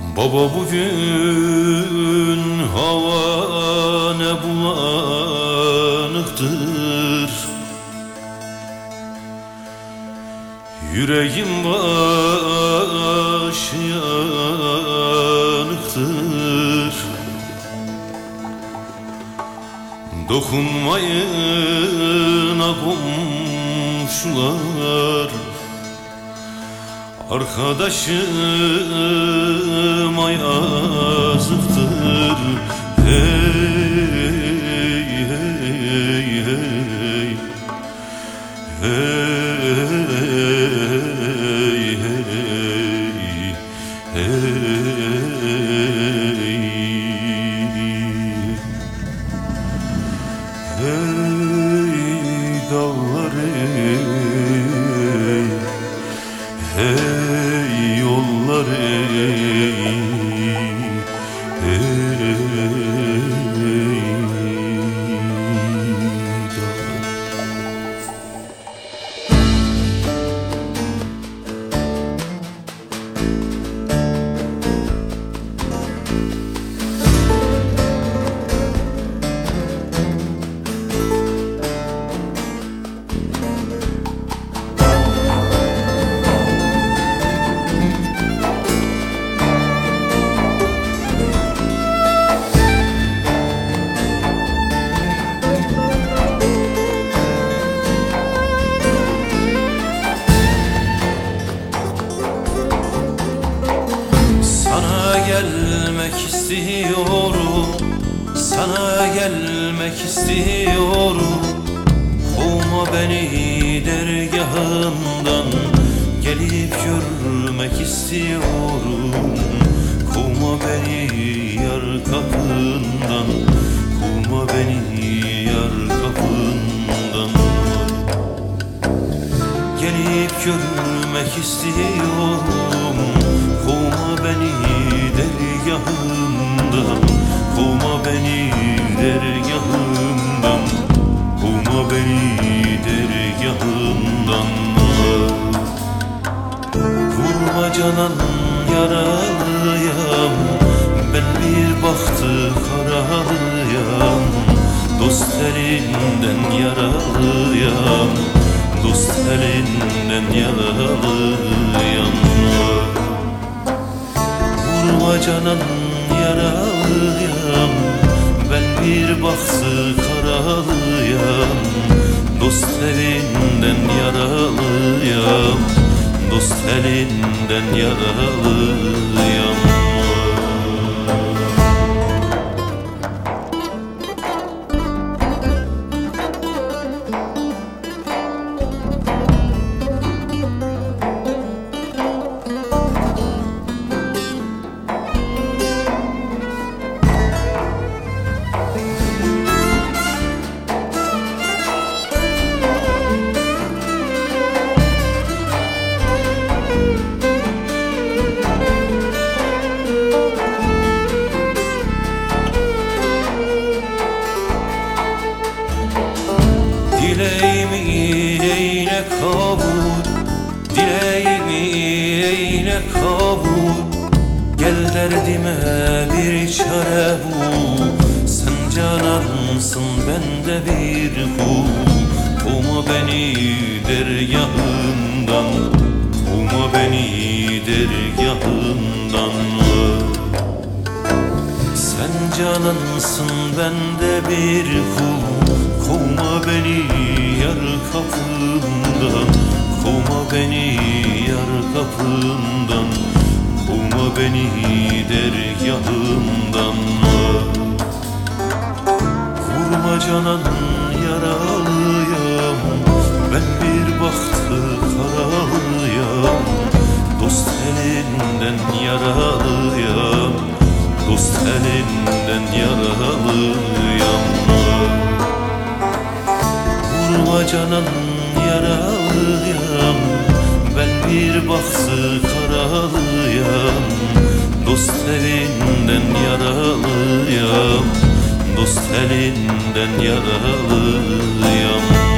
Baba bugün hava ne bulanıktır. Yüreğim baş yanıktır. Dokunmayın komşular Arkadaşıma yazıktır Hey. Hey hey Hey Hey yollar ey gelmek istiyorum. Sana gelmek istiyorum. Kovma beni dergahından Gelip görmek istiyorum. Kovma beni yar kapından. Kovma beni yar kapından. Gelip görmek istiyorum. Kovma beni dergahından Kovma beni dergahından Kovma beni dergahından Vurma canan yaralıyam Ben bir bahtı karalıyam. Dost elinden yaralıyam Dost elinden yaralıyam Vurma canan yaralıyam Ben bir bahtı karalıyam Dost elinden yaralıyam Dost elinden yaralıyam Dileğimi eyle kabul Dileğimi eyle kabul. Gel derdime bir çare bul. Sen canansın ben de bir kul. Kovma beni dergahından Kovma beni dergahından sen canansın ben de bir kul Kovma beni yar kapından Kovma beni yar kapından Kovma beni dergahından. Vurma canan yaralıyam Ben bir bahtı karalıyam Dost elinden yaralıyam Dost elinden yaralıyam Vurma canan yaralıyam Ben bir bahtı karalıyam Dost elinden yaralıyam Dost elinden yaralıyam